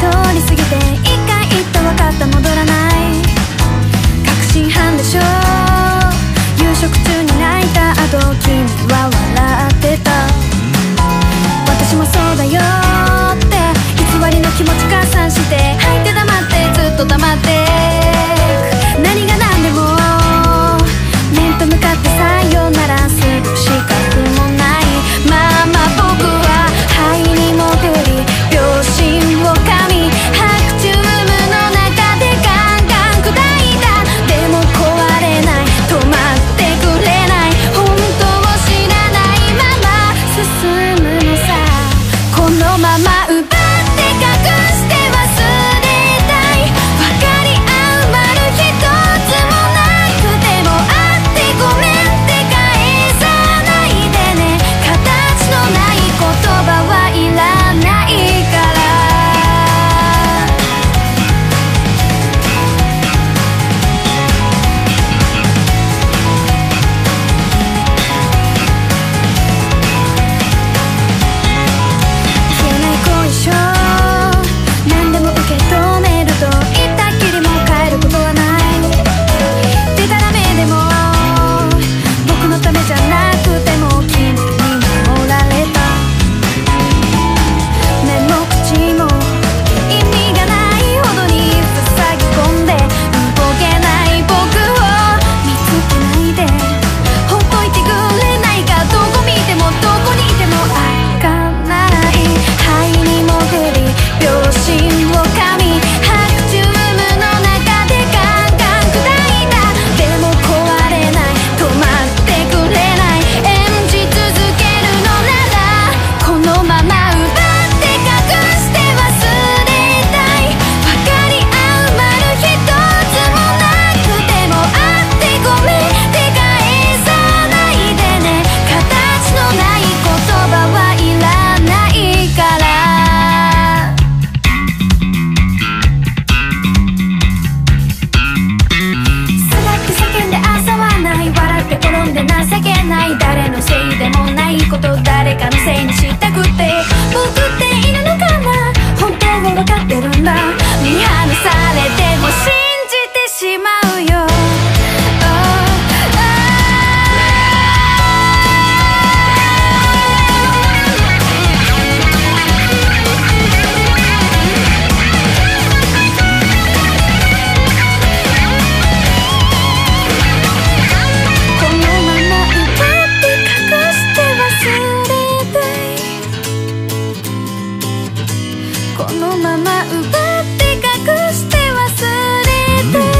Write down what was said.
通り過ぎて一回行った分かった戻らない。確信犯でしょ。夕食中に泣いた後のままこのまま奪って隠して忘れて